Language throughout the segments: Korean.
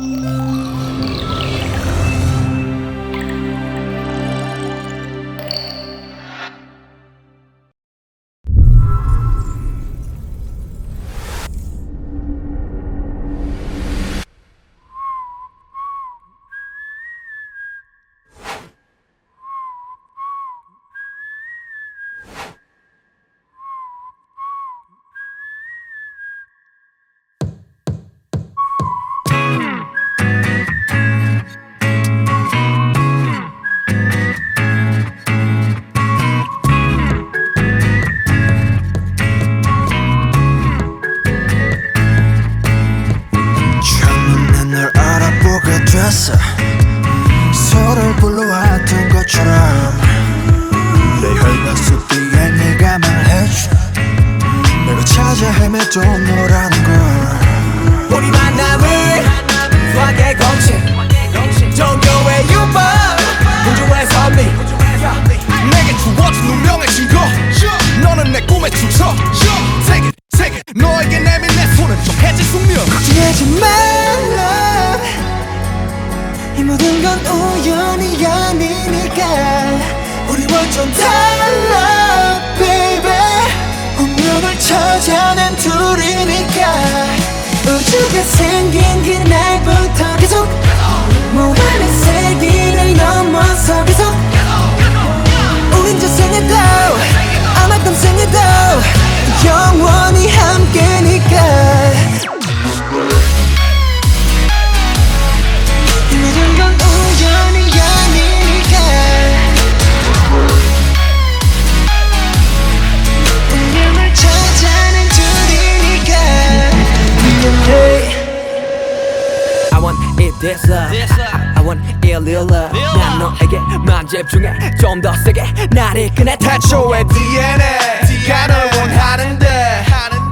처 것처럼 내 혈관 속 뒤에 네가 말해줘. 내가 찾아 헤매도 너라는 걸. 우리 만남을 수학의 공식 종교의 유법 우주의 선미 내게 주어진 운명의 증거. 너는 내 꿈의 주석 Take it, take it 너에게 내민 내 손은 좀 해질 숙명. 걱정하지 이 모든 건 우연이 아니니까. 우리 완전 달라 baby. 운명을 찾아낸 둘이니까 want it this love I want it real love 난 너에게만 집중해. 좀 더 세게. 날 이끄네 태초의 DNA 네가 널 원하는데.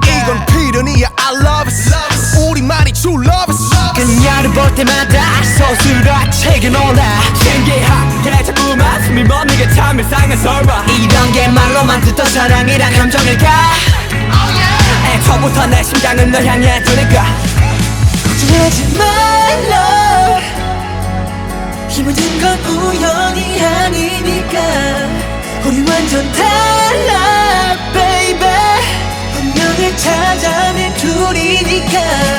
이건 필연이야. I love it 우리만이 true love it 그녀를 볼 때마다 서술과 책에 놀라. 신기하게 자꾸만 숨이 멎는 참 이상한 설마. 이런 게 말로만 듣던 사랑이란 감정일까? 애초부터 내 심장은 널 향해 두니까 걱정하지 말라 이 모든 건 우연이 아니니까. 우리 완전 달라 baby. 운명을 찾아낸 둘이니까